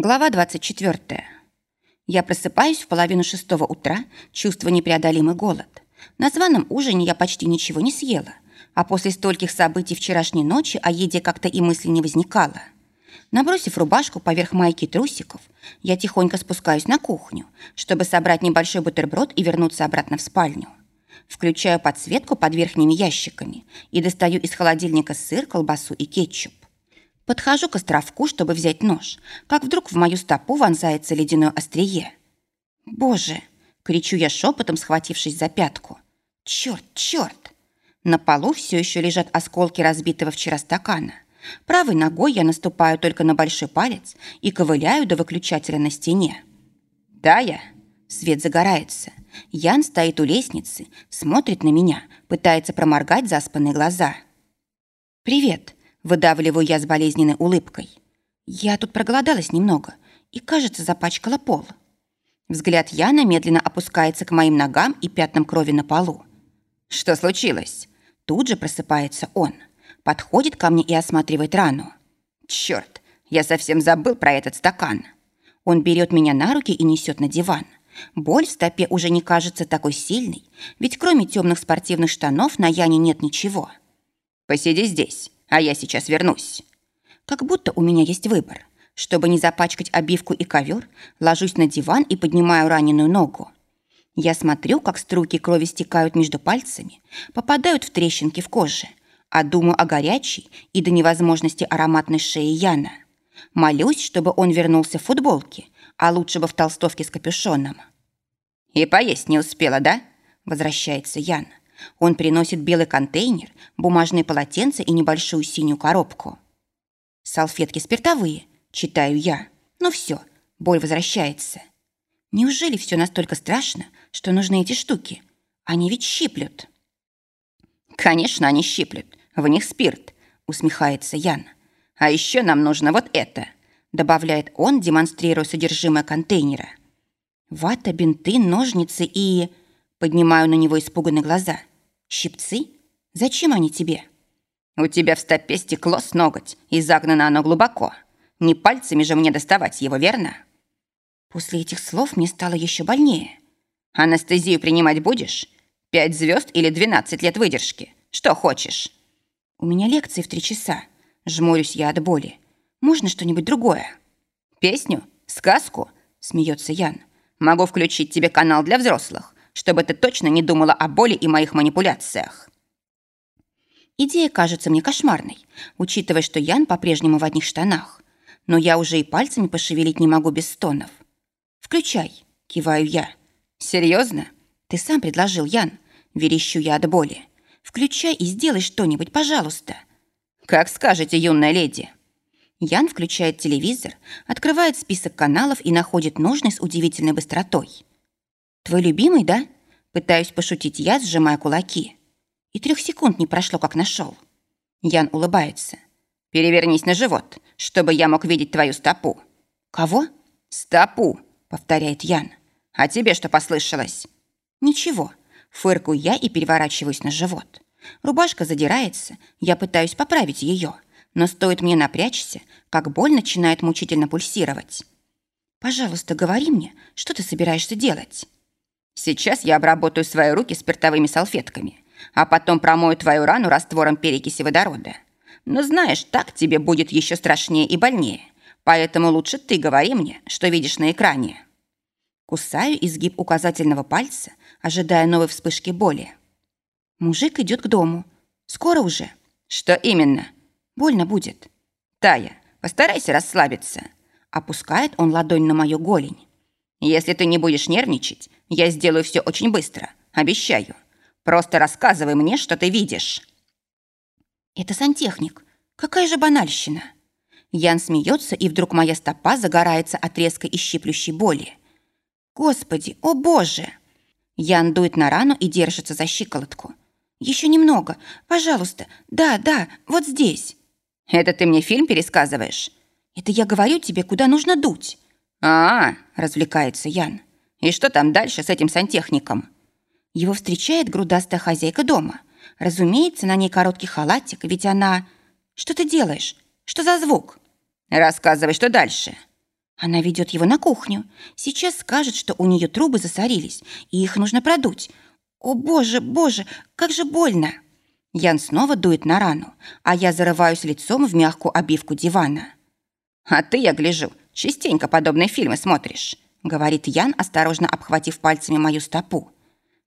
Глава 24. Я просыпаюсь в половину шестого утра, чувствуя непреодолимый голод. На званом ужине я почти ничего не съела, а после стольких событий вчерашней ночи о еде как-то и мысли не возникало. Набросив рубашку поверх майки трусиков, я тихонько спускаюсь на кухню, чтобы собрать небольшой бутерброд и вернуться обратно в спальню. Включаю подсветку под верхними ящиками и достаю из холодильника сыр, колбасу и кетчуп. Подхожу к островку, чтобы взять нож, как вдруг в мою стопу вонзается ледяное острие. «Боже!» — кричу я шепотом, схватившись за пятку. «Черт, черт!» На полу все еще лежат осколки разбитого вчера стакана. Правой ногой я наступаю только на большой палец и ковыляю до выключателя на стене. «Тая!» Свет загорается. Ян стоит у лестницы, смотрит на меня, пытается проморгать заспанные глаза. «Привет!» Выдавливаю я с болезненной улыбкой. Я тут проголодалась немного и, кажется, запачкала пол. Взгляд Яна медленно опускается к моим ногам и пятнам крови на полу. «Что случилось?» Тут же просыпается он. Подходит ко мне и осматривает рану. «Чёрт, я совсем забыл про этот стакан». Он берет меня на руки и несет на диван. Боль в стопе уже не кажется такой сильной, ведь кроме темных спортивных штанов на Яне нет ничего. «Посиди здесь, а я сейчас вернусь. Как будто у меня есть выбор. Чтобы не запачкать обивку и ковер, ложусь на диван и поднимаю раненую ногу. Я смотрю, как струйки крови стекают между пальцами, попадают в трещинки в коже, а думаю о горячей и до невозможности ароматной шее Яна. Молюсь, чтобы он вернулся в футболке, а лучше бы в толстовке с капюшоном. «И поесть не успела, да?» – возвращается Ян. Он приносит белый контейнер, бумажные полотенца и небольшую синюю коробку. «Салфетки спиртовые», — читаю я. «Ну все, боль возвращается». Неужели все настолько страшно, что нужны эти штуки? Они ведь щиплют. Конечно, они щиплют. В них спирт, усмехается Ян. А еще нам нужно вот это, добавляет он, демонстрируя содержимое контейнера. Вата, бинты, ножницы и... Поднимаю на него испуганные глаза. Щипцы? Зачем они тебе? У тебя в стопе стекло с ноготь, и загнано оно глубоко. Не пальцами же мне доставать его, верно? После этих слов мне стало еще больнее. Анестезию принимать будешь? Пять звезд или двенадцать лет выдержки? Что хочешь? У меня лекции в три часа. Жмурюсь я от боли. Можно что-нибудь другое? Песню? Сказку? Смеется Ян. Могу включить тебе канал для взрослых чтобы ты точно не думала о боли и моих манипуляциях. Идея кажется мне кошмарной, учитывая, что Ян по-прежнему в одних штанах. Но я уже и пальцами пошевелить не могу без стонов. «Включай», — киваю я. «Серьезно? Ты сам предложил, Ян», — верещу я от боли. «Включай и сделай что-нибудь, пожалуйста». «Как скажете, юная леди». Ян включает телевизор, открывает список каналов и находит нужный с удивительной быстротой. «Твой любимый, да?» Пытаюсь пошутить я, сжимая кулаки. И трех секунд не прошло, как нашел. Ян улыбается. «Перевернись на живот, чтобы я мог видеть твою стопу». «Кого?» «Стопу», — повторяет Ян. «А тебе что послышалось?» «Ничего». Фыркаю я и переворачиваюсь на живот. Рубашка задирается, я пытаюсь поправить ее, но стоит мне напрячься, как боль начинает мучительно пульсировать. «Пожалуйста, говори мне, что ты собираешься делать?» Сейчас я обработаю свои руки спиртовыми салфетками, а потом промою твою рану раствором перекиси водорода. Но знаешь, так тебе будет еще страшнее и больнее, поэтому лучше ты говори мне, что видишь на экране». Кусаю изгиб указательного пальца, ожидая новой вспышки боли. Мужик идет к дому. Скоро уже. Что именно? Больно будет. Тая, постарайся расслабиться. Опускает он ладонь на мою голень. Если ты не будешь нервничать, я сделаю все очень быстро, обещаю. Просто рассказывай мне, что ты видишь». «Это сантехник. Какая же банальщина!» Ян смеется, и вдруг моя стопа загорается от резкой и щиплющей боли. «Господи, о боже!» Ян дует на рану и держится за щиколотку. «Еще немного. Пожалуйста. Да, да, вот здесь». «Это ты мне фильм пересказываешь?» «Это я говорю тебе, куда нужно дуть». «А, -а — развлекается Ян. И что там дальше с этим сантехником? Его встречает грудастая хозяйка дома. Разумеется, на ней короткий халатик, ведь она... Что ты делаешь? Что за звук? Рассказывай, что дальше. Она ведет его на кухню. Сейчас скажет, что у нее трубы засорились, и их нужно продуть. О, боже, боже, как же больно! Ян снова дует на рану, а я зарываюсь лицом в мягкую обивку дивана. «А ты, я гляжу, частенько подобные фильмы смотришь», говорит Ян, осторожно обхватив пальцами мою стопу.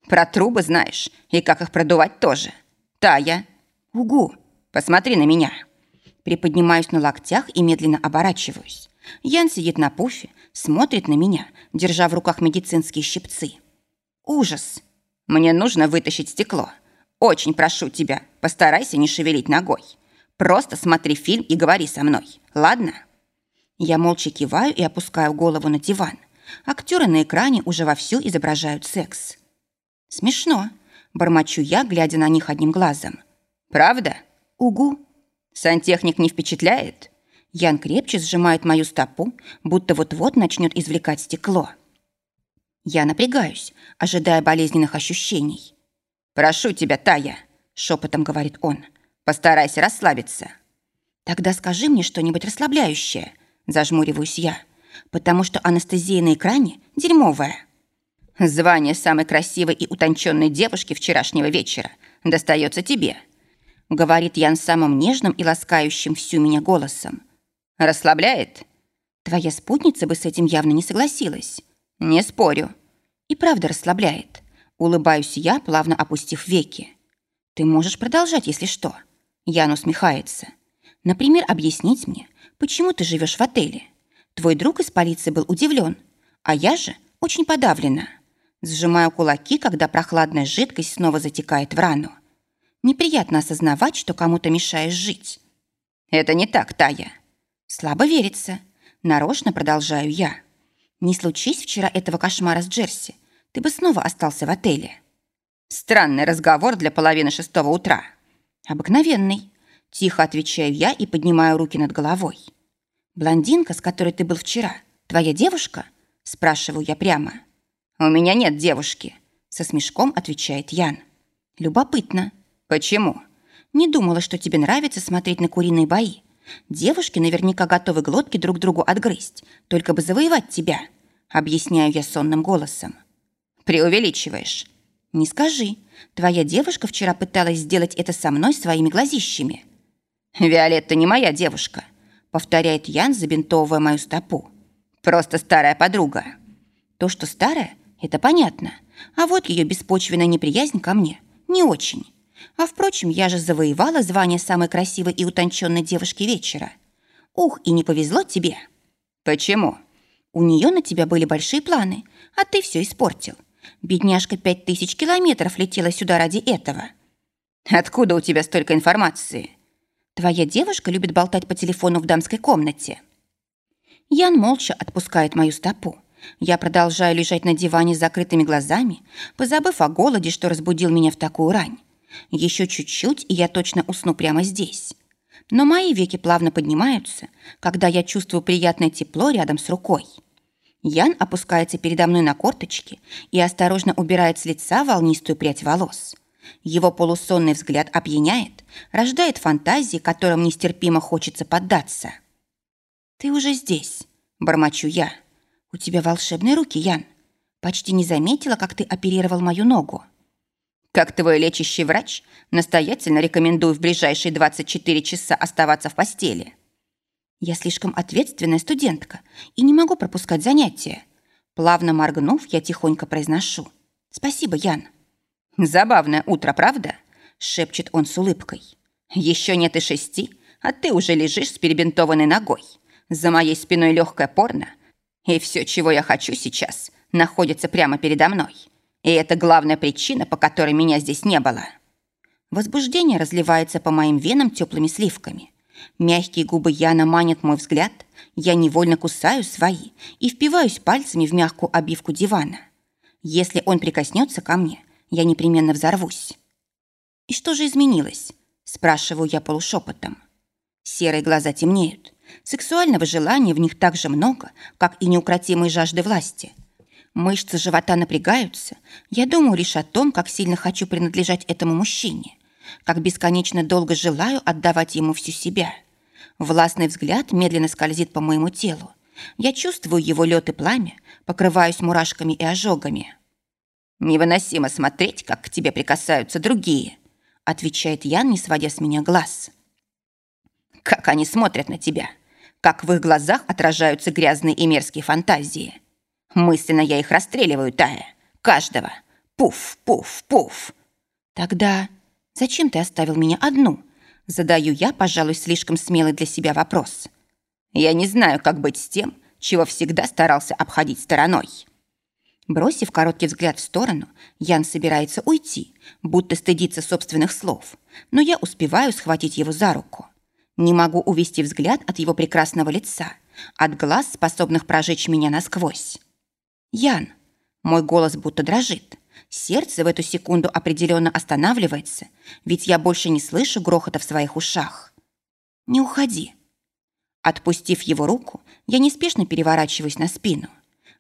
«Про трубы знаешь, и как их продувать тоже. Тая, угу, посмотри на меня». Приподнимаюсь на локтях и медленно оборачиваюсь. Ян сидит на пуфе, смотрит на меня, держа в руках медицинские щипцы. Ужас. Мне нужно вытащить стекло. Очень прошу тебя, постарайся не шевелить ногой. Просто смотри фильм и говори со мной, ладно? Я молча киваю и опускаю голову на диван. Актеры на экране уже вовсю изображают секс. Смешно. Бормочу я, глядя на них одним глазом. Правда? Угу. Сантехник не впечатляет? Ян крепче сжимает мою стопу, будто вот-вот начнет извлекать стекло. Я напрягаюсь, ожидая болезненных ощущений. «Прошу тебя, Тая», — шепотом говорит он, — «постарайся расслабиться». «Тогда скажи мне что-нибудь расслабляющее», — зажмуриваюсь я, «потому что анестезия на экране дерьмовая». «Звание самой красивой и утонченной девушки вчерашнего вечера достается тебе», — говорит Ян самым нежным и ласкающим всю меня голосом. Расслабляет? Твоя спутница бы с этим явно не согласилась. Не спорю. И правда расслабляет. Улыбаюсь я, плавно опустив веки. Ты можешь продолжать, если что. Ян усмехается. Например, объяснить мне, почему ты живешь в отеле. Твой друг из полиции был удивлен, а я же очень подавлена. Сжимаю кулаки, когда прохладная жидкость снова затекает в рану. Неприятно осознавать, что кому-то мешаешь жить. Это не так, Тая. Слабо верится. Нарочно продолжаю я. Не случись вчера этого кошмара с Джерси, ты бы снова остался в отеле. Странный разговор для половины шестого утра. Обыкновенный. Тихо отвечаю я и поднимаю руки над головой. Блондинка, с которой ты был вчера, твоя девушка? Спрашиваю я прямо. У меня нет девушки. Со смешком отвечает Ян. Любопытно. Почему? Не думала, что тебе нравится смотреть на куриные бои. Девушки наверняка готовы глотки друг другу отгрызть, только бы завоевать тебя, объясняю я сонным голосом. Преувеличиваешь. Не скажи. Твоя девушка вчера пыталась сделать это со мной своими глазищами. Виолетта не моя девушка, повторяет Ян, забинтовывая мою стопу. Просто старая подруга. То, что старая, это понятно. А вот ее беспочвенная неприязнь ко мне не очень. А впрочем, я же завоевала звание самой красивой и утонченной девушки вечера. Ух, и не повезло тебе. Почему? У нее на тебя были большие планы, а ты все испортил. Бедняжка пять тысяч километров летела сюда ради этого. Откуда у тебя столько информации? Твоя девушка любит болтать по телефону в дамской комнате. Ян молча отпускает мою стопу. Я продолжаю лежать на диване с закрытыми глазами, позабыв о голоде, что разбудил меня в такую рань. Еще чуть-чуть, и я точно усну прямо здесь. Но мои веки плавно поднимаются, когда я чувствую приятное тепло рядом с рукой. Ян опускается передо мной на корточки и осторожно убирает с лица волнистую прядь волос. Его полусонный взгляд опьяняет, рождает фантазии, которым нестерпимо хочется поддаться. «Ты уже здесь», — бормочу я. «У тебя волшебные руки, Ян. Почти не заметила, как ты оперировал мою ногу». Как твой лечащий врач, настоятельно рекомендую в ближайшие 24 часа оставаться в постели. Я слишком ответственная студентка и не могу пропускать занятия. Плавно моргнув, я тихонько произношу. Спасибо, Ян. Забавное утро, правда? Шепчет он с улыбкой. Еще нет и шести, а ты уже лежишь с перебинтованной ногой. За моей спиной легкое порно. И все, чего я хочу сейчас, находится прямо передо мной. И это главная причина, по которой меня здесь не было. Возбуждение разливается по моим венам теплыми сливками. Мягкие губы Яна манят мой взгляд. Я невольно кусаю свои и впиваюсь пальцами в мягкую обивку дивана. Если он прикоснется ко мне, я непременно взорвусь. «И что же изменилось?» – спрашиваю я полушепотом. Серые глаза темнеют. Сексуального желания в них так же много, как и неукротимой жажды власти. Мышцы живота напрягаются. Я думаю лишь о том, как сильно хочу принадлежать этому мужчине, как бесконечно долго желаю отдавать ему всю себя. Властный взгляд медленно скользит по моему телу, Я чувствую его лед и пламя, покрываюсь мурашками и ожогами. «Невыносимо смотреть, как к тебе прикасаются другие», отвечает Ян, не сводя с меня глаз. «Как они смотрят на тебя, как в их глазах отражаются грязные и мерзкие фантазии. Мысленно я их расстреливаю, Тая, каждого. Пуф, пуф, пуф. Тогда зачем ты оставил меня одну?» Задаю я, пожалуй, слишком смелый для себя вопрос. Я не знаю, как быть с тем, чего всегда старался обходить стороной. Бросив короткий взгляд в сторону, Ян собирается уйти, будто стыдится собственных слов, но я успеваю схватить его за руку. Не могу увести взгляд от его прекрасного лица, от глаз, способных прожечь меня насквозь. «Ян!» Мой голос будто дрожит. Сердце в эту секунду определенно останавливается, ведь я больше не слышу грохота в своих ушах. «Не уходи!» Отпустив его руку, я неспешно переворачиваюсь на спину.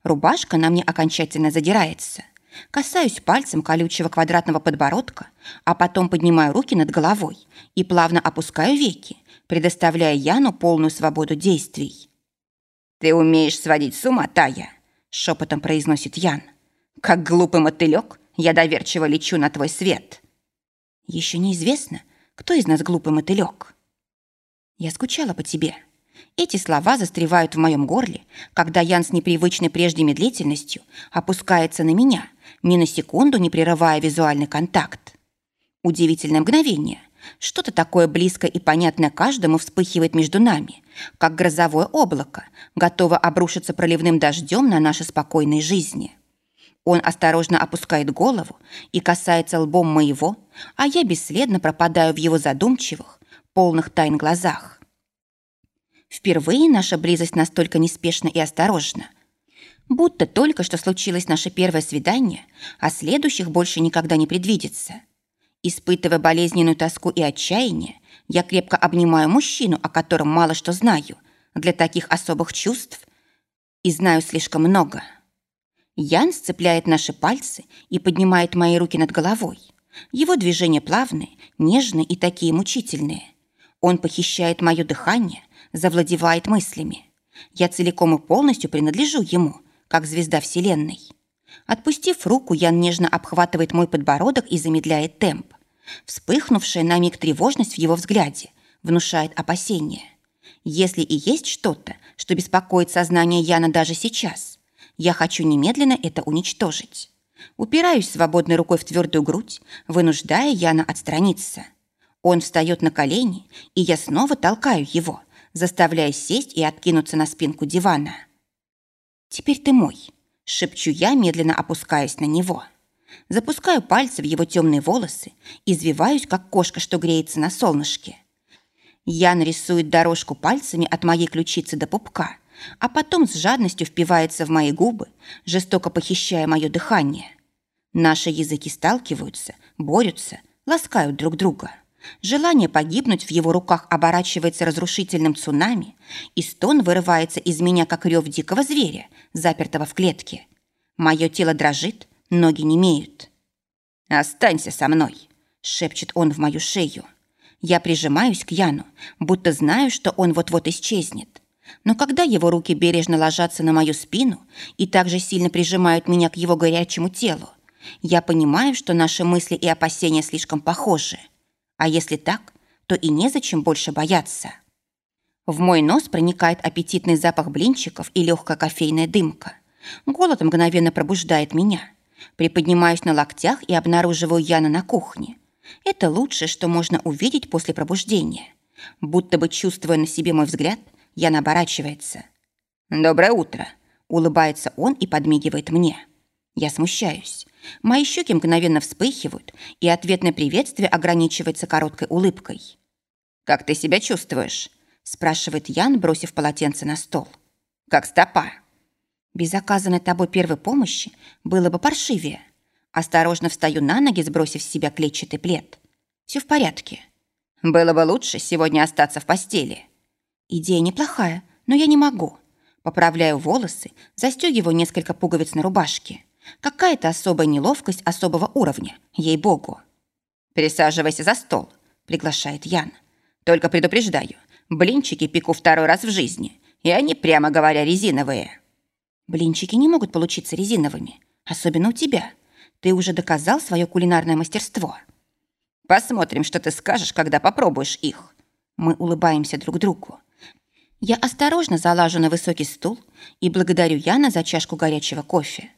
Рубашка на мне окончательно задирается. Касаюсь пальцем колючего квадратного подбородка, а потом поднимаю руки над головой и плавно опускаю веки, предоставляя Яну полную свободу действий. «Ты умеешь сводить с ума, Тая!» — шепотом произносит Ян. «Как глупый мотылек я доверчиво лечу на твой свет». «Еще неизвестно, кто из нас глупый мотылек». «Я скучала по тебе», эти слова застревают в моем горле, когда Ян с непривычной прежде медлительностью опускается на меня, ни на секунду не прерывая визуальный контакт. Удивительное мгновение. Что-то такое близкое и понятное каждому вспыхивает между нами, как грозовое облако, готово обрушиться проливным дождем на наши спокойные жизни. Он осторожно опускает голову и касается лбом моего, а я бесследно пропадаю в его задумчивых, полных тайн глазах. Впервые наша близость настолько неспешна и осторожна. Будто только что случилось наше первое свидание, а следующих больше никогда не предвидится. Испытывая болезненную тоску и отчаяние, я крепко обнимаю мужчину, о котором мало что знаю, для таких особых чувств, и знаю слишком много. Ян сцепляет наши пальцы и поднимает мои руки над головой. Его движения плавные, нежные и такие мучительные. Он похищает мое дыхание, завладевает мыслями. Я целиком и полностью принадлежу ему, как звезда Вселенной. Отпустив руку, Ян нежно обхватывает мой подбородок и замедляет темп. Вспыхнувшая на миг тревожность в его взгляде внушает опасения. Если и есть что-то, что беспокоит сознание Яна даже сейчас, я хочу немедленно это уничтожить. Упираюсь свободной рукой в твердую грудь, вынуждая Яна отстраниться. Он встает на колени, и я снова толкаю его, заставляя сесть и откинуться на спинку дивана. «Теперь ты мой», — шепчу я, медленно опускаясь на него. Запускаю пальцы в его темные волосы, извиваюсь, как кошка, что греется на солнышке. Ян рисует дорожку пальцами от моей ключицы до пупка, а потом с жадностью впивается в мои губы, жестоко похищая мое дыхание. Наши языки сталкиваются, борются, ласкают друг друга. Желание погибнуть в его руках оборачивается разрушительным цунами, и стон вырывается из меня, как рев дикого зверя, запертого в клетке. Мое тело дрожит, ноги не имеют. «Останься со мной», — шепчет он в мою шею. Я прижимаюсь к Яну, будто знаю, что он вот-вот исчезнет. Но когда его руки бережно ложатся на мою спину и также сильно прижимают меня к его горячему телу, я понимаю, что наши мысли и опасения слишком похожи. А если так, то и незачем больше бояться. В мой нос проникает аппетитный запах блинчиков и легкая кофейная дымка. Голод мгновенно пробуждает меня. Приподнимаюсь на локтях и обнаруживаю Яна на кухне. Это лучшее, что можно увидеть после пробуждения. Будто бы чувствуя на себе мой взгляд, Ян оборачивается. «Доброе утро!» Улыбается он и подмигивает мне. Я смущаюсь. Мои щеки мгновенно вспыхивают, и ответное приветствие ограничивается короткой улыбкой. «Как ты себя чувствуешь?» – спрашивает Ян, бросив полотенце на стол. «Как стопа?» «Без оказанной тобой первой помощи было бы паршивее». Осторожно встаю на ноги, сбросив с себя клетчатый плед. Все в порядке. «Было бы лучше сегодня остаться в постели». «Идея неплохая, но я не могу». Поправляю волосы, застегиваю несколько пуговиц на рубашке. Какая-то особая неловкость особого уровня, ей-богу. «Присаживайся за стол», — приглашает Ян. «Только предупреждаю, блинчики пеку второй раз в жизни. и они, прямо говоря, резиновые. Блинчики не могут получиться резиновыми, особенно у тебя. Ты уже доказал свое кулинарное мастерство. Посмотрим, что ты скажешь, когда попробуешь их. Мы улыбаемся друг другу. Я осторожно залажу на высокий стул и благодарю Яна за чашку горячего кофе.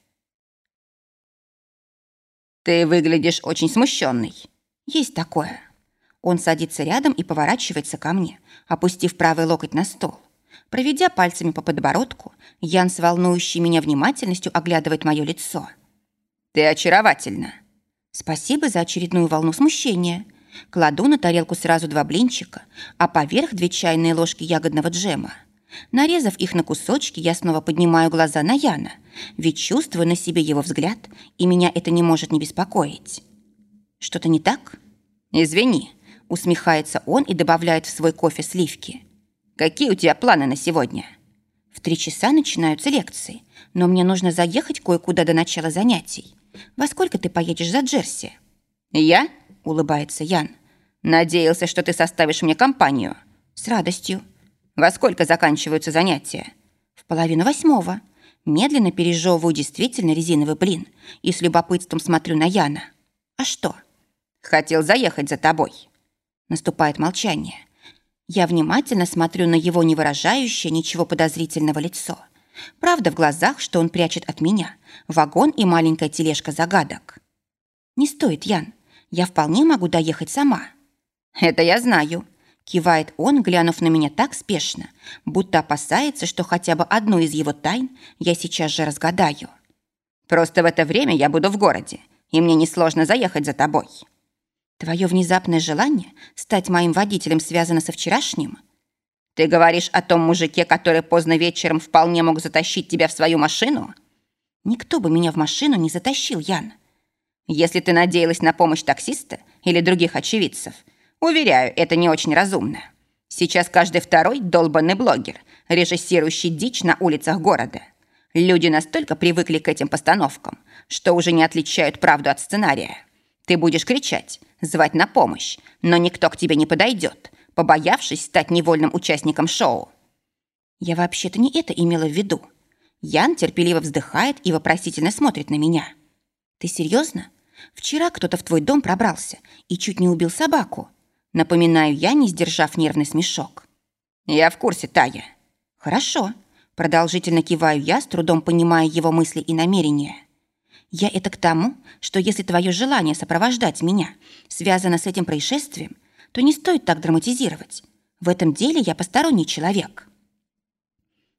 «Ты выглядишь очень смущенный. Есть такое». Он садится рядом и поворачивается ко мне, опустив правый локоть на стол. Проведя пальцами по подбородку, Ян с волнующей меня внимательностью оглядывает мое лицо. «Ты очаровательна!» Спасибо за очередную волну смущения. Кладу на тарелку сразу два блинчика, а поверх две чайные ложки ягодного джема. Нарезав их на кусочки, я снова поднимаю глаза на Яна, ведь чувствую на себе его взгляд, и меня это не может не беспокоить. Что-то не так? Извини, усмехается он и добавляет в свой кофе сливки. Какие у тебя планы на сегодня? В три часа начинаются лекции, но мне нужно заехать кое-куда до начала занятий. Во сколько ты поедешь за Джерси? Я? улыбается Ян. Надеялся, что ты составишь мне компанию. С радостью. Во сколько заканчиваются занятия? В половину восьмого. Медленно пережевываю действительно резиновый блин и с любопытством смотрю на Яна. А что? Хотел заехать за тобой. Наступает молчание. Я внимательно смотрю на его не выражающее ничего подозрительного лицо. Правда в глазах, что он прячет от меня. Вагон и маленькая тележка загадок. Не стоит, Ян. Я вполне могу доехать сама. Это я знаю. Кивает он, глянув на меня так спешно, будто опасается, что хотя бы одну из его тайн я сейчас же разгадаю. Просто в это время я буду в городе, и мне несложно заехать за тобой. Твое внезапное желание стать моим водителем связано со вчерашним? Ты говоришь о том мужике, который поздно вечером вполне мог затащить тебя в свою машину? Никто бы меня в машину не затащил, Ян. Если ты надеялась на помощь таксиста или других очевидцев – Уверяю, это не очень разумно. Сейчас каждый второй долбанный блогер, режиссирующий дичь на улицах города. Люди настолько привыкли к этим постановкам, что уже не отличают правду от сценария. Ты будешь кричать, звать на помощь, но никто к тебе не подойдет, побоявшись стать невольным участником шоу. Я вообще-то не это имела в виду. Ян терпеливо вздыхает и вопросительно смотрит на меня. Ты серьезно? Вчера кто-то в твой дом пробрался и чуть не убил собаку. Напоминаю я, не сдержав нервный смешок. «Я в курсе, Тая». «Хорошо». Продолжительно киваю я, с трудом понимая его мысли и намерения. «Я это к тому, что если твое желание сопровождать меня связано с этим происшествием, то не стоит так драматизировать. В этом деле я посторонний человек».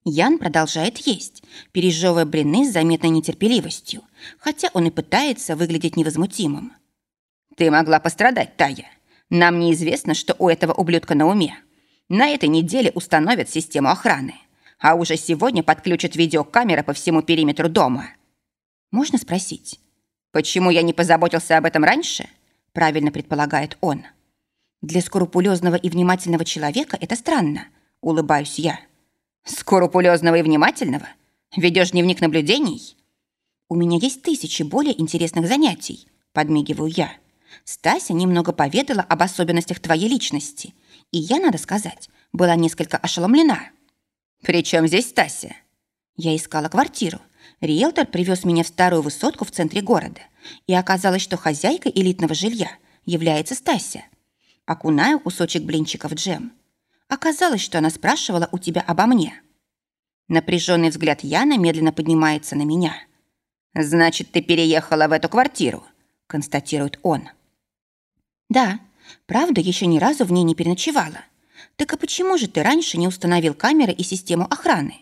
Ян продолжает есть, пережевывая блины с заметной нетерпеливостью, хотя он и пытается выглядеть невозмутимым. «Ты могла пострадать, Тая. Нам неизвестно, что у этого ублюдка на уме. На этой неделе установят систему охраны, а уже сегодня подключат видеокамеры по всему периметру дома. Можно спросить, почему я не позаботился об этом раньше? Правильно предполагает он. Для скрупулезного и внимательного человека это странно, улыбаюсь я. Скрупулезного и внимательного? Ведешь дневник наблюдений? У меня есть тысячи более интересных занятий, подмигиваю я. Стася немного поведала об особенностях твоей личности, и я, надо сказать, была несколько ошеломлена. «При чем здесь Стася?» Я искала квартиру. Риэлтор привез меня в старую высотку в центре города, и оказалось, что хозяйкой элитного жилья является Стася. Окунаю кусочек блинчиков в джем. Оказалось, что она спрашивала у тебя обо мне. Напряженный взгляд Яна медленно поднимается на меня. «Значит, ты переехала в эту квартиру», — констатирует он. «Да, правда, еще ни разу в ней не переночевала. Так а почему же ты раньше не установил камеры и систему охраны?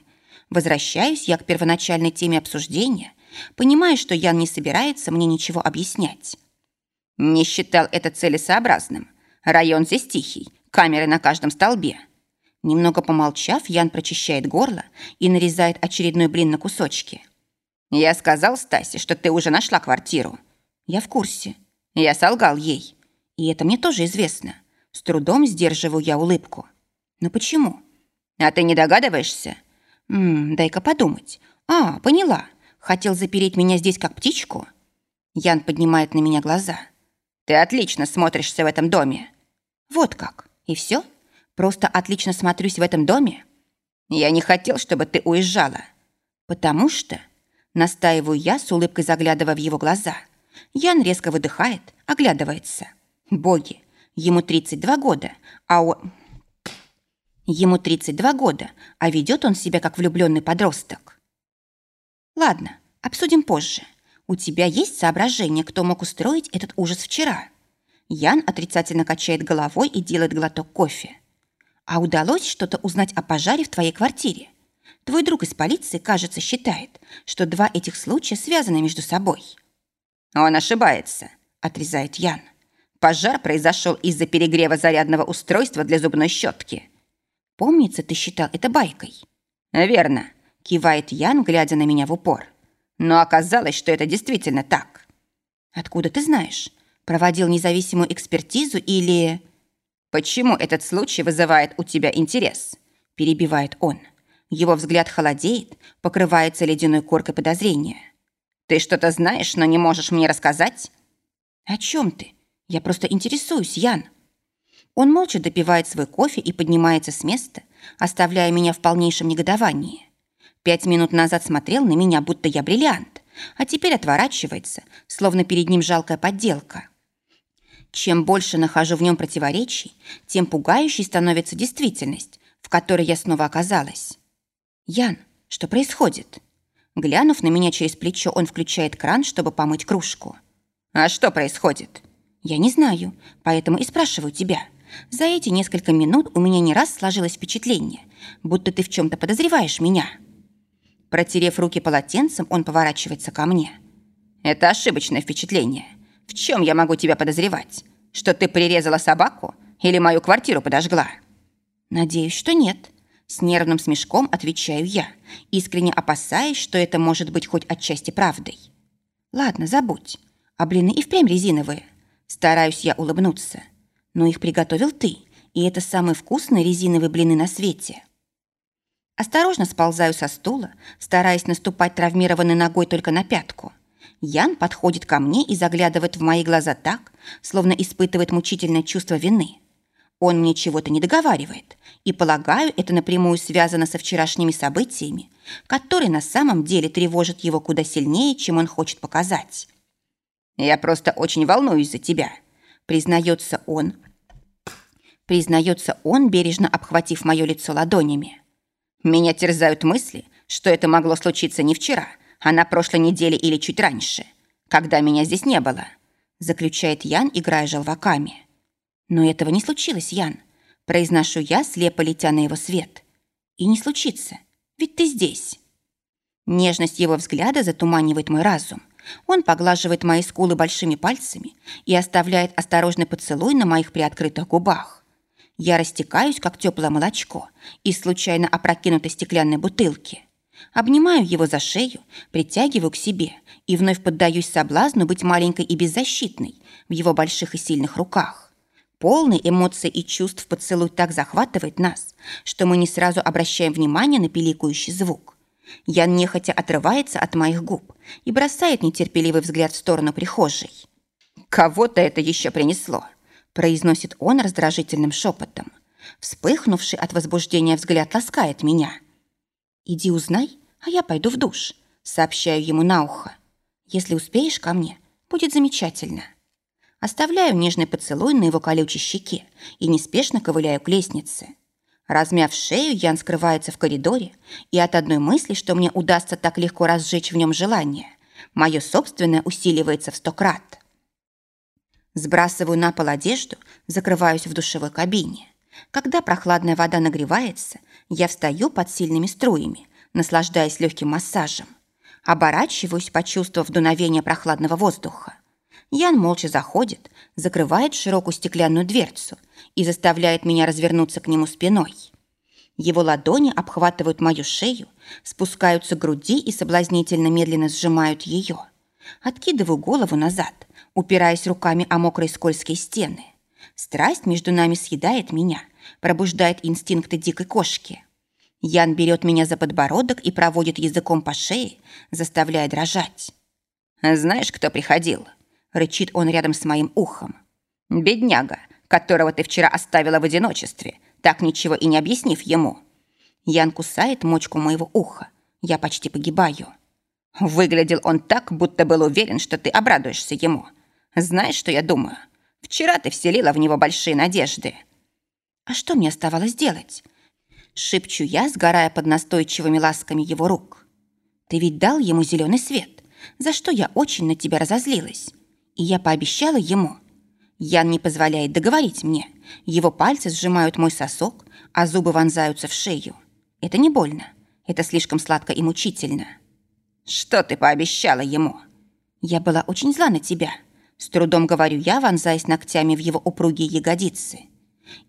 Возвращаюсь я к первоначальной теме обсуждения, понимая, что Ян не собирается мне ничего объяснять. Не считал это целесообразным. Район здесь тихий, камеры на каждом столбе. Немного помолчав, Ян прочищает горло и нарезает очередной блин на кусочки. «Я сказал Стасе, что ты уже нашла квартиру». «Я в курсе». Я солгал ей. И это мне тоже известно. С трудом сдерживаю я улыбку. Но почему? А ты не догадываешься? Дай-ка подумать. А, поняла. Хотел запереть меня здесь как птичку? Ян поднимает на меня глаза. Ты отлично смотришься в этом доме. Вот как. И все? Просто отлично смотрюсь в этом доме? Я не хотел, чтобы ты уезжала. Потому что... Настаиваю я, с улыбкой заглядывая в его глаза. Ян резко выдыхает, оглядывается. Боги, ему 32 года, а он... Ему 32 года, а ведет он себя как влюбленный подросток. Ладно, обсудим позже. У тебя есть соображение, кто мог устроить этот ужас вчера? Ян отрицательно качает головой и делает глоток кофе. А удалось что-то узнать о пожаре в твоей квартире? Твой друг из полиции, кажется, считает, что два этих случая связаны между собой. Он ошибается, отрезает Ян. Пожар произошел из-за перегрева зарядного устройства для зубной щетки. Помнится, ты считал это байкой. Верно, кивает Ян, глядя на меня в упор. Но оказалось, что это действительно так. Откуда ты знаешь? Проводил независимую экспертизу или... Почему этот случай вызывает у тебя интерес? Перебивает он. Его взгляд холодеет, покрывается ледяной коркой подозрения. «Ты что-то знаешь, но не можешь мне рассказать?» «О чем ты? Я просто интересуюсь, Ян». Он молча допивает свой кофе и поднимается с места, оставляя меня в полнейшем негодовании. Пять минут назад смотрел на меня, будто я бриллиант, а теперь отворачивается, словно перед ним жалкая подделка. Чем больше нахожу в нем противоречий, тем пугающей становится действительность, в которой я снова оказалась. «Ян, что происходит?» Глянув на меня через плечо, он включает кран, чтобы помыть кружку. «А что происходит?» «Я не знаю, поэтому и спрашиваю тебя. За эти несколько минут у меня не раз сложилось впечатление, будто ты в чем-то подозреваешь меня». Протерев руки полотенцем, он поворачивается ко мне. «Это ошибочное впечатление. В чем я могу тебя подозревать? Что ты прирезала собаку или мою квартиру подожгла?» «Надеюсь, что нет. С нервным смешком отвечаю я, искренне опасаясь, что это может быть хоть отчасти правдой. Ладно, забудь. А блины и впрямь резиновые. Стараюсь я улыбнуться. Но их приготовил ты, и это самые вкусные резиновые блины на свете. Осторожно сползаю со стула, стараясь наступать травмированной ногой только на пятку. Ян подходит ко мне и заглядывает в мои глаза так, словно испытывает мучительное чувство вины. Он мне чего-то не договаривает, и, полагаю, это напрямую связано со вчерашними событиями, которые на самом деле тревожат его куда сильнее, чем он хочет показать. «Я просто очень волнуюсь за тебя», — признается он. Признается он, бережно обхватив мое лицо ладонями. «Меня терзают мысли, что это могло случиться не вчера, а на прошлой неделе или чуть раньше, когда меня здесь не было», заключает Ян, играя желваками. Но этого не случилось, Ян. Произношу я, слепо летя на его свет. И не случится, ведь ты здесь. Нежность его взгляда затуманивает мой разум. Он поглаживает мои скулы большими пальцами и оставляет осторожный поцелуй на моих приоткрытых губах. Я растекаюсь, как теплое молочко, из случайно опрокинутой стеклянной бутылки. Обнимаю его за шею, притягиваю к себе и вновь поддаюсь соблазну быть маленькой и беззащитной в его больших и сильных руках. Полный эмоций и чувств поцелуй так захватывает нас, что мы не сразу обращаем внимание на пиликающий звук. Ян нехотя отрывается от моих губ и бросает нетерпеливый взгляд в сторону прихожей. «Кого-то это еще принесло», – произносит он раздражительным шепотом. Вспыхнувший от возбуждения взгляд ласкает меня. «Иди узнай, а я пойду в душ», – сообщаю ему на ухо. «Если успеешь ко мне, будет замечательно». Оставляю нежный поцелуй на его колючей щеке и неспешно ковыляю к лестнице. Размяв шею, Ян скрывается в коридоре, и от одной мысли, что мне удастся так легко разжечь в нем желание, мое собственное усиливается в сто крат. Сбрасываю на пол одежду, закрываюсь в душевой кабине. Когда прохладная вода нагревается, я встаю под сильными струями, наслаждаясь легким массажем. Оборачиваюсь, почувствовав дуновение прохладного воздуха. Ян молча заходит, закрывает широкую стеклянную дверцу и заставляет меня развернуться к нему спиной. Его ладони обхватывают мою шею, спускаются к груди и соблазнительно медленно сжимают ее. Откидываю голову назад, упираясь руками о мокрые скользкие стены. Страсть между нами съедает меня, пробуждает инстинкты дикой кошки. Ян берет меня за подбородок и проводит языком по шее, заставляя дрожать. «Знаешь, кто приходил?» Рычит он рядом с моим ухом. «Бедняга, которого ты вчера оставила в одиночестве, так ничего и не объяснив ему. Ян кусает мочку моего уха. Я почти погибаю. Выглядел он так, будто был уверен, что ты обрадуешься ему. Знаешь, что я думаю? Вчера ты вселила в него большие надежды. А что мне оставалось делать? Шепчу я, сгорая под настойчивыми ласками его рук. Ты ведь дал ему зеленый свет, за что я очень на тебя разозлилась. И я пообещала ему. Ян не позволяет договорить мне. Его пальцы сжимают мой сосок, а зубы вонзаются в шею. Это не больно. Это слишком сладко и мучительно. Что ты пообещала ему? Я была очень зла на тебя. С трудом говорю я, вонзаясь ногтями в его упругие ягодицы.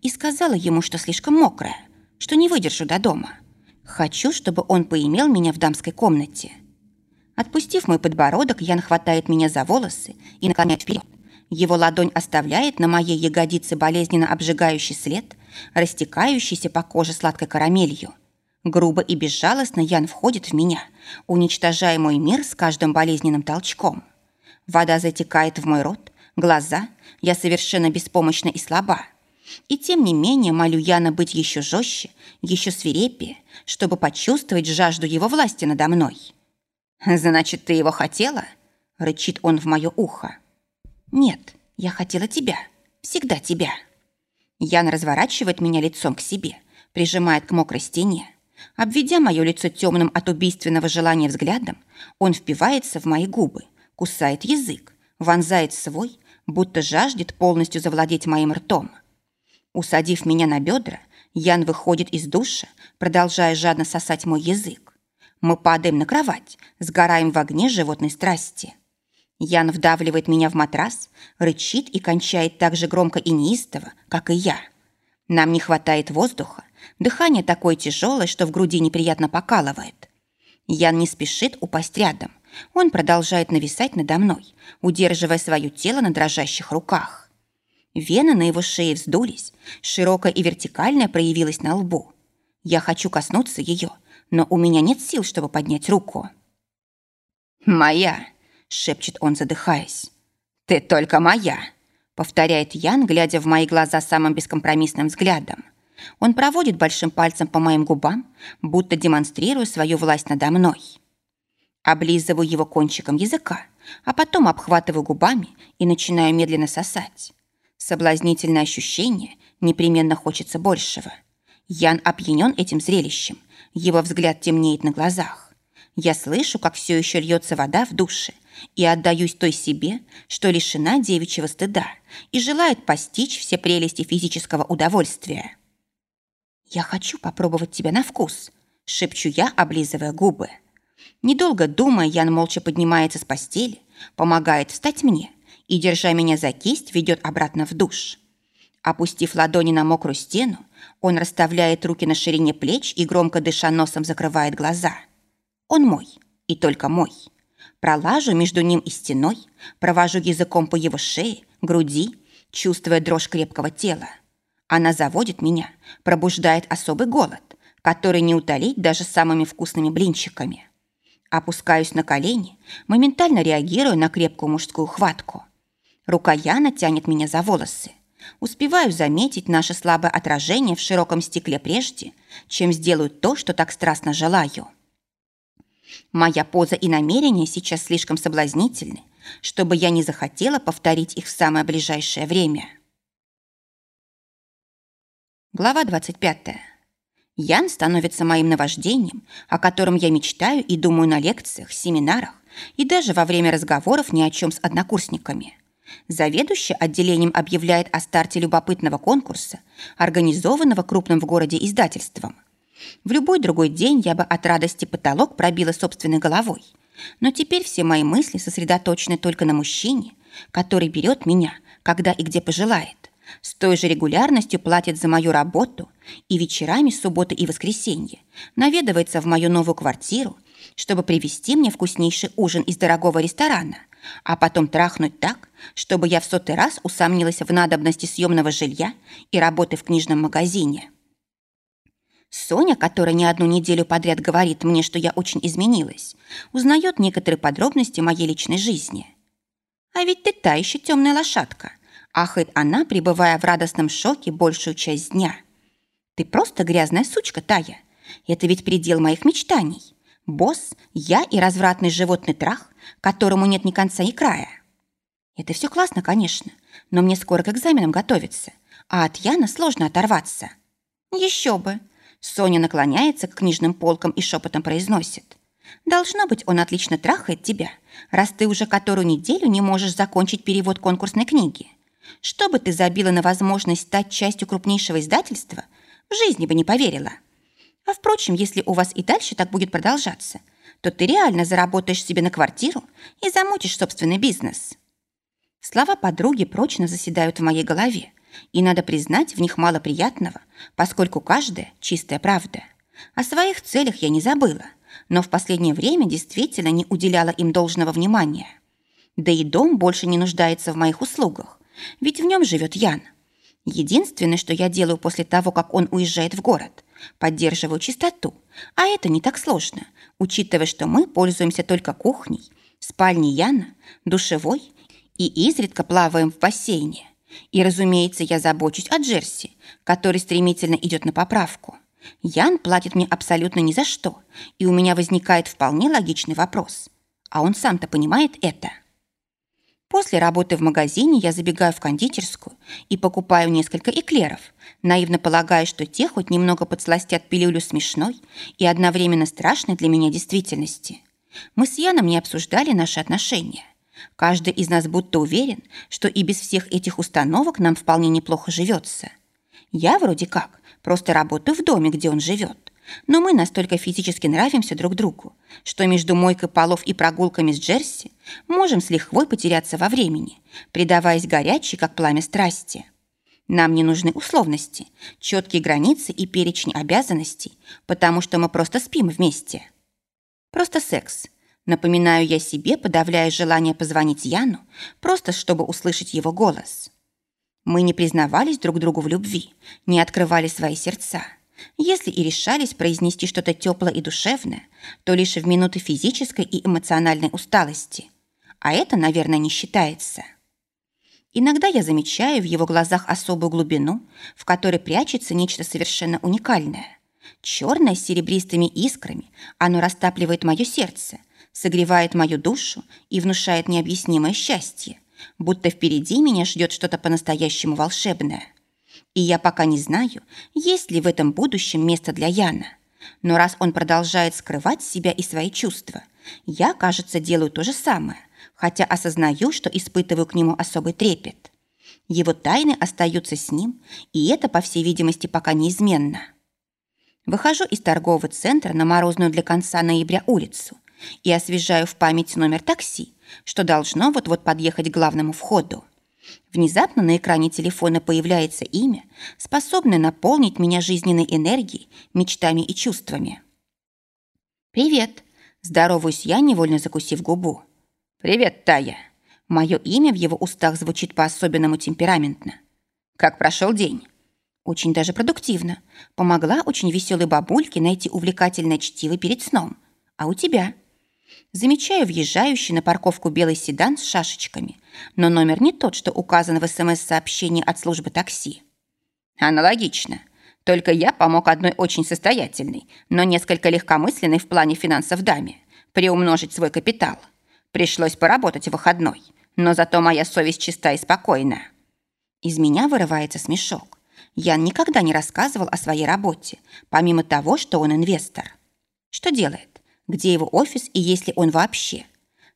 И сказала ему, что слишком мокрая, что не выдержу до дома. Хочу, чтобы он поимел меня в дамской комнате. Отпустив мой подбородок, Ян хватает меня за волосы и наклоняет вперед. Его ладонь оставляет на моей ягодице болезненно обжигающий след, растекающийся по коже сладкой карамелью. Грубо и безжалостно Ян входит в меня, уничтожая мой мир с каждым болезненным толчком. Вода затекает в мой рот, глаза, я совершенно беспомощна и слаба. И тем не менее молю Яна быть еще жестче, еще свирепее, чтобы почувствовать жажду его власти надо мной. «Значит, ты его хотела?» — рычит он в мое ухо. «Нет, я хотела тебя. Всегда тебя». Ян разворачивает меня лицом к себе, прижимает к мокрой стене. Обведя мое лицо темным от убийственного желания взглядом, он впивается в мои губы, кусает язык, вонзает свой, будто жаждет полностью завладеть моим ртом. Усадив меня на бедра, Ян выходит из душа, продолжая жадно сосать мой язык. Мы падаем на кровать, сгораем в огне животной страсти. Ян вдавливает меня в матрас, рычит и кончает так же громко и неистово, как и я. Нам не хватает воздуха, Дыхание такое тяжелое, что в груди неприятно покалывает. Ян не спешит упасть рядом. Он продолжает нависать надо мной, удерживая свое тело на дрожащих руках. Вены на его шее вздулись, широкая и вертикальная проявилась на лбу. Я хочу коснуться ее, но у меня нет сил, чтобы поднять руку. «Моя!» — шепчет он, задыхаясь. «Ты только моя!» — повторяет Ян, глядя в мои глаза самым бескомпромиссным взглядом. Он проводит большим пальцем по моим губам, будто демонстрируя свою власть надо мной. Облизываю его кончиком языка, а потом обхватываю губами и начинаю медленно сосать. Соблазнительное ощущение, непременно хочется большего. Ян опьянен этим зрелищем, его взгляд темнеет на глазах. Я слышу, как все еще льется вода в душе, и отдаюсь той себе, что лишена девичьего стыда и желает постичь все прелести физического удовольствия. «Я хочу попробовать тебя на вкус», — шепчу я, облизывая губы. Недолго думая, Ян молча поднимается с постели, помогает встать мне и, держа меня за кисть, ведет обратно в душ. Опустив ладони на мокрую стену, он расставляет руки на ширине плеч и, громко дыша носом, закрывает глаза. Он мой, и только мой. Пролажу между ним и стеной, провожу языком по его шее, груди, чувствуя дрожь крепкого тела. Она заводит меня, пробуждает особый голод, который не утолить даже самыми вкусными блинчиками. Опускаюсь на колени, моментально реагирую на крепкую мужскую хватку. Рука Яна тянет меня за волосы. Успеваю заметить наше слабое отражение в широком стекле прежде, чем сделаю то, что так страстно желаю. Моя поза и намерения сейчас слишком соблазнительны, чтобы я не захотела повторить их в самое ближайшее время. Глава 25. Ян становится моим наваждением, о котором я мечтаю и думаю на лекциях, семинарах и даже во время разговоров ни о чем с однокурсниками. Заведующий отделением объявляет о старте любопытного конкурса, организованного крупным в городе издательством. В любой другой день я бы от радости потолок пробила собственной головой. Но теперь все мои мысли сосредоточены только на мужчине, который берет меня, когда и где пожелает с той же регулярностью платит за мою работу и вечерами субботы и воскресенье наведывается в мою новую квартиру, чтобы привезти мне вкуснейший ужин из дорогого ресторана, а потом трахнуть так, чтобы я в сотый раз усомнилась в надобности съемного жилья и работы в книжном магазине. Соня, которая не одну неделю подряд говорит мне, что я очень изменилась, узнает некоторые подробности моей личной жизни. А ведь ты та еще темная лошадка – Ахает она, пребывая в радостном шоке большую часть дня. «Ты просто грязная сучка, Тая. Это ведь предел моих мечтаний. Босс, я и развратный животный трах, которому нет ни конца, ни края. Это все классно, конечно, но мне скоро к экзаменам готовиться, а от Яна сложно оторваться. Еще бы. Соня наклоняется к книжным полкам и шепотом произносит. Должно быть, он отлично трахает тебя, раз ты уже которую неделю не можешь закончить перевод конкурсной книги. Что бы ты забила на возможность стать частью крупнейшего издательства, в жизни бы не поверила. А впрочем, если у вас и дальше так будет продолжаться, то ты реально заработаешь себе на квартиру и замутишь собственный бизнес. Слова подруги прочно заседают в моей голове, и надо признать, в них мало приятного, поскольку каждая – чистая правда. О своих целях я не забыла, но в последнее время действительно не уделяла им должного внимания. Да и дом больше не нуждается в моих услугах, ведь в нем живет Ян. Единственное, что я делаю после того, как он уезжает в город, поддерживаю чистоту, а это не так сложно, учитывая, что мы пользуемся только кухней, спальней Яна, душевой и изредка плаваем в бассейне. И, разумеется, я забочусь о Джерси, который стремительно идет на поправку. Ян платит мне абсолютно ни за что, и у меня возникает вполне логичный вопрос. А он сам-то понимает это? После работы в магазине я забегаю в кондитерскую и покупаю несколько эклеров, наивно полагая, что те хоть немного подсластят пилюлю смешной и одновременно страшной для меня действительности. Мы с Яном не обсуждали наши отношения. Каждый из нас будто уверен, что и без всех этих установок нам вполне неплохо живется. Я вроде как просто работаю в доме, где он живет. Но мы настолько физически нравимся друг другу, что между мойкой полов и прогулками с Джерси можем с лихвой потеряться во времени, предаваясь горячей, как пламя страсти. Нам не нужны условности, четкие границы и перечень обязанностей, потому что мы просто спим вместе. Просто секс, Напоминаю я себе, подавляя желание позвонить Яну, просто чтобы услышать его голос. Мы не признавались друг другу в любви, не открывали свои сердца. Если и решались произнести что-то теплое и душевное, то лишь в минуты физической и эмоциональной усталости. А это, наверное, не считается. Иногда я замечаю в его глазах особую глубину, в которой прячется нечто совершенно уникальное. Черное с серебристыми искрами, оно растапливает мое сердце – согревает мою душу и внушает необъяснимое счастье, будто впереди меня ждет что-то по-настоящему волшебное. И я пока не знаю, есть ли в этом будущем место для Яна. Но раз он продолжает скрывать себя и свои чувства, я, кажется, делаю то же самое, хотя осознаю, что испытываю к нему особый трепет. Его тайны остаются с ним, и это, по всей видимости, пока неизменно. Выхожу из торгового центра на морозную для конца ноября улицу и освежаю в память номер такси, что должно вот-вот подъехать к главному входу. Внезапно на экране телефона появляется имя, способное наполнить меня жизненной энергией, мечтами и чувствами. «Привет!» – здороваюсь я, невольно закусив губу. «Привет, Тая!» Мое имя в его устах звучит по-особенному темпераментно. «Как прошел день?» Очень даже продуктивно. Помогла очень веселой бабульке найти увлекательное чтиво перед сном. А у тебя? Замечаю въезжающий на парковку белый седан с шашечками, но номер не тот, что указан в СМС-сообщении от службы такси. Аналогично. Только я помог одной очень состоятельной, но несколько легкомысленной в плане финансов даме приумножить свой капитал. Пришлось поработать в выходной, но зато моя совесть чиста и спокойна. Из меня вырывается смешок. Ян никогда не рассказывал о своей работе, помимо того, что он инвестор. Что делает? Где его офис и есть ли он вообще.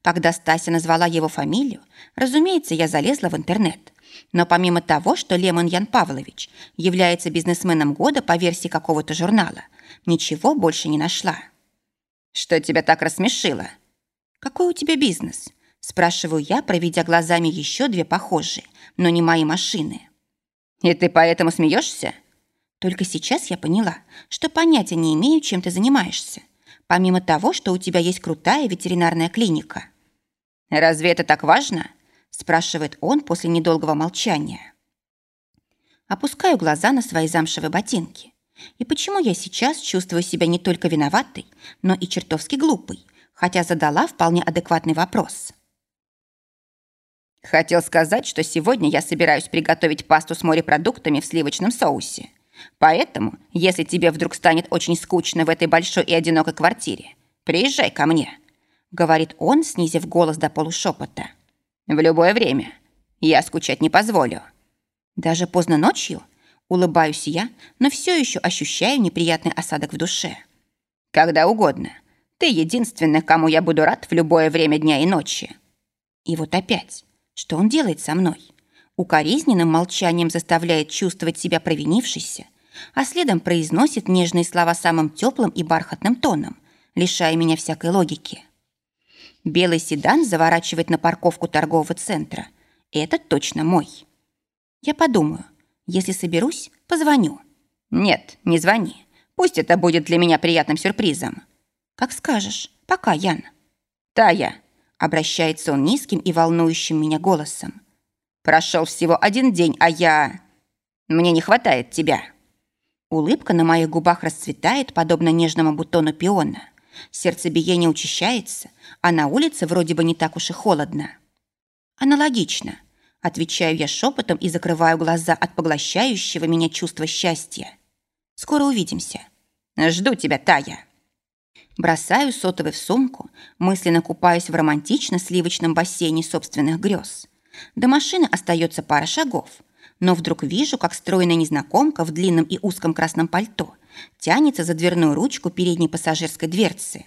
Когда Стася назвала его фамилию, разумеется, я залезла в интернет. Но помимо того, что Лемон Ян Павлович является бизнесменом года по версии какого-то журнала, ничего больше не нашла. «Что тебя так рассмешило?» «Какой у тебя бизнес?» Спрашиваю я, проведя глазами еще две похожие, но не мои машины. «И ты поэтому смеешься?» Только сейчас я поняла, что понятия не имею, чем ты занимаешься помимо того, что у тебя есть крутая ветеринарная клиника. «Разве это так важно?» – спрашивает он после недолгого молчания. Опускаю глаза на свои замшевые ботинки. И почему я сейчас чувствую себя не только виноватой, но и чертовски глупой, хотя задала вполне адекватный вопрос. Хотел сказать, что сегодня я собираюсь приготовить пасту с морепродуктами в сливочном соусе. Поэтому, если тебе вдруг станет очень скучно в этой большой и одинокой квартире, приезжай ко мне», — говорит он, снизив голос до полушепота. «В любое время. Я скучать не позволю». Даже поздно ночью улыбаюсь я, но все еще ощущаю неприятный осадок в душе. «Когда угодно. Ты единственная, кому я буду рад в любое время дня и ночи». И вот опять, что он делает со мной? Укоризненным молчанием заставляет чувствовать себя провинившейся, а следом произносит нежные слова самым теплым и бархатным тоном, лишая меня всякой логики. Белый седан заворачивает на парковку торгового центра. Это точно мой. Я подумаю, если соберусь, позвоню. Нет, не звони. Пусть это будет для меня приятным сюрпризом. Как скажешь. Пока, Ян. Тая. Обращается он низким и волнующим меня голосом. Прошел всего один день, а я... Мне не хватает тебя. Улыбка на моих губах расцветает, подобно нежному бутону пиона. Сердцебиение учащается, а на улице вроде бы не так уж и холодно. Аналогично. Отвечаю я шепотом и закрываю глаза от поглощающего меня чувства счастья. Скоро увидимся. Жду тебя, Тая. Бросаю сотовый в сумку, мысленно купаюсь в романтично-сливочном бассейне собственных грез. До машины остается пара шагов – но вдруг вижу, как стройная незнакомка в длинном и узком красном пальто тянется за дверную ручку передней пассажирской дверцы.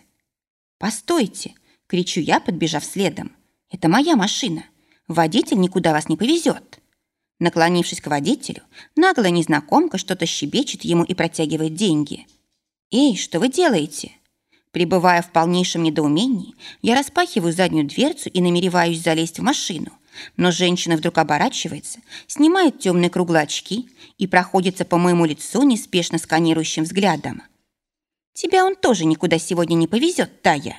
«Постойте!» – кричу я, подбежав следом. «Это моя машина. Водитель никуда вас не повезет». Наклонившись к водителю, наглая незнакомка что-то щебечет ему и протягивает деньги. «Эй, что вы делаете?» Прибывая в полнейшем недоумении, я распахиваю заднюю дверцу и намереваюсь залезть в машину, но женщина вдруг оборачивается, снимает темные круглые очки и проходится по моему лицу неспешно сканирующим взглядом. «Тебя он тоже никуда сегодня не повезет, Тая!»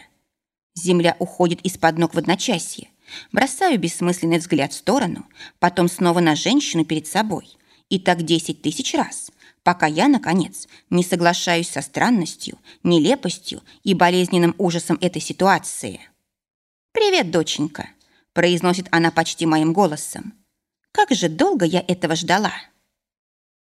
Земля уходит из-под ног в одночасье. Бросаю бессмысленный взгляд в сторону, потом снова на женщину перед собой. И так десять тысяч раз, пока я, наконец, не соглашаюсь со странностью, нелепостью и болезненным ужасом этой ситуации. «Привет, доченька!» Произносит она почти моим голосом. Как же долго я этого ждала.